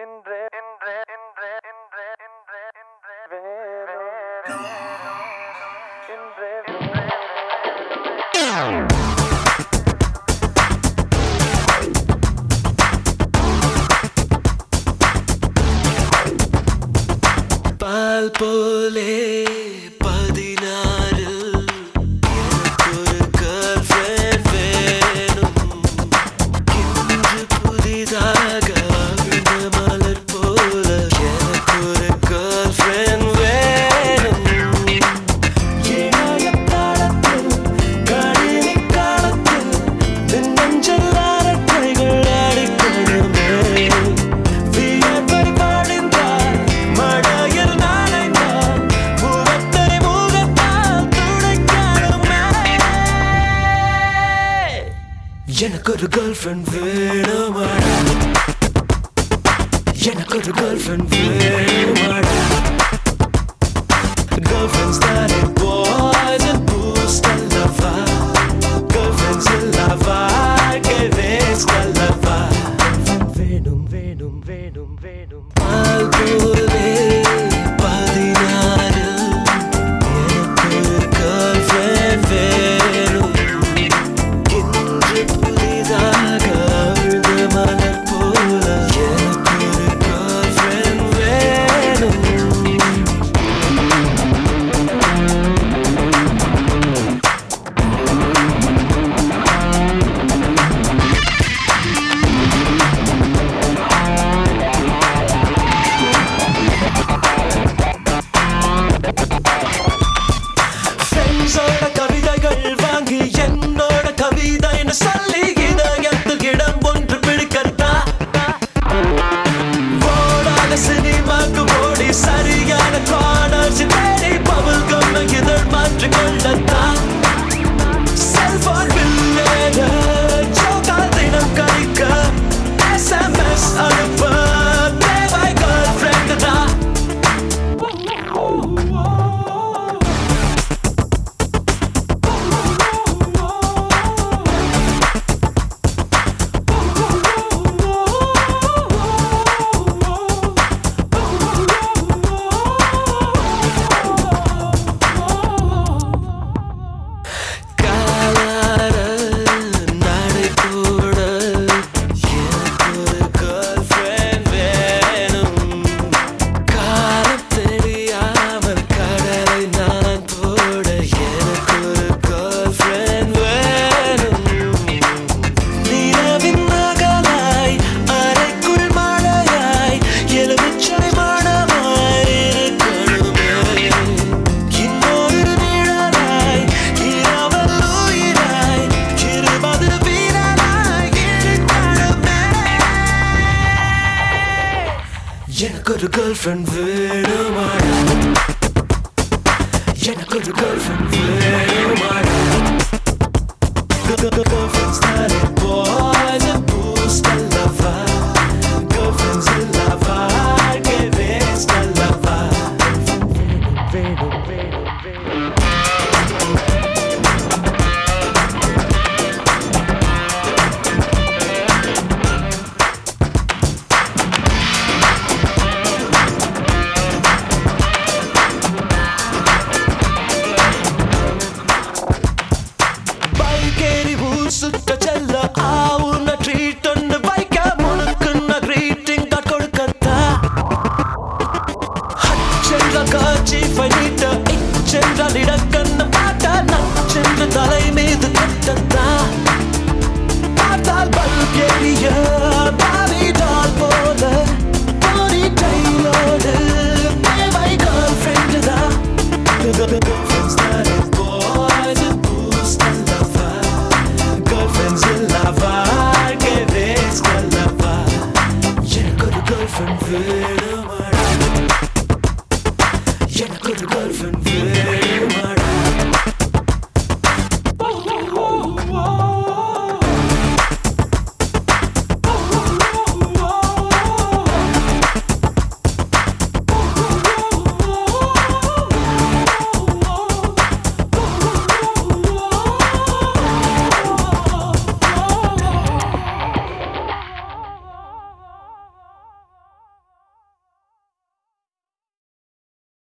இன்றே இன்றே இன்றே இன்றே இன்றே இன்றே இன்றே இன்றே பால் போலே பதினா எனக்கு ஒரு கேர்ள் ஃப்ரெண்ட் வேணுமாடா எனக்கு ஒரு கேர்ள் ஃப்ரெண்ட் வேணுமாடா கேர்ள் ஃப்ரெண்ட்ஸ் தானே பாய்ஸ் அண்ட் பூஸ்ட் அல்லவா? கேர்ள் ஃப்ரெண்ட்ஸ் இல்லவா கேவேஸ்ட் அல்லவா? வேணும் வேணும் வேணும் வேணும் பால் போலே எனக்கு ஒரு கேர்ள் ஃப்ரெண்ட் வேணுமாடா. எனக்கு ஒரு கேர்ள் ஃப்ரெண்ட் வேணுமாடா.